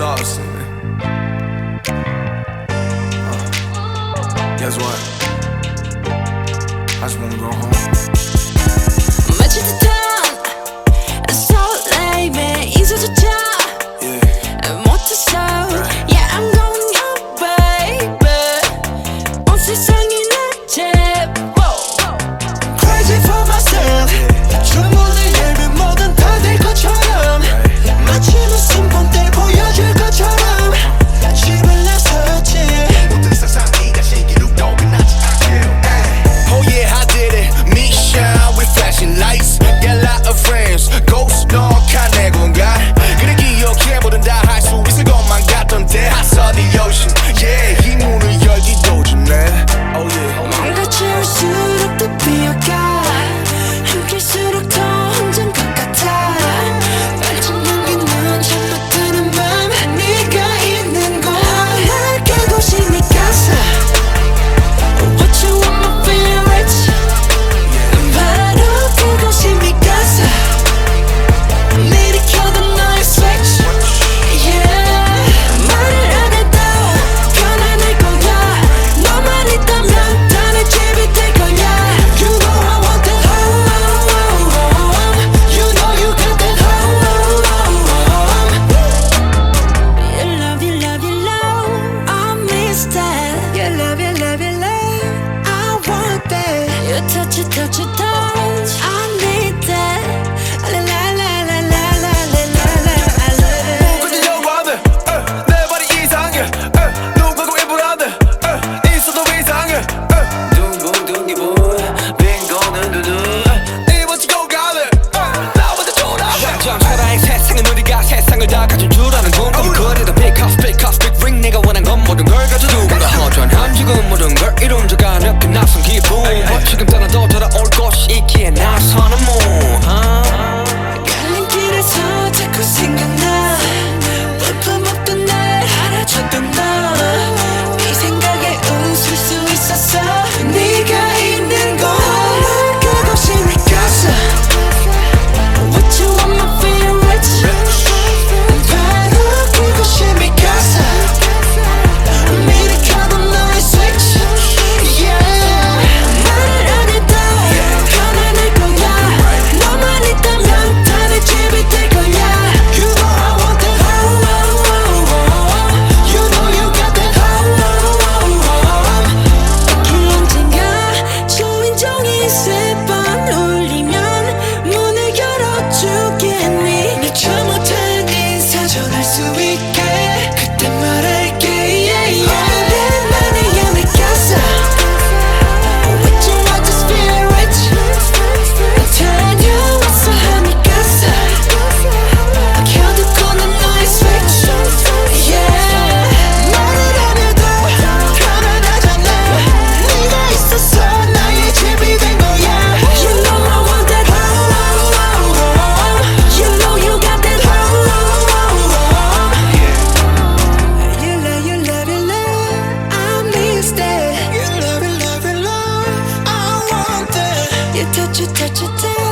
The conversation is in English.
Uh, guess what? I just wanna go home. 수 있게 그때 말해. touch it, touch it, touch it.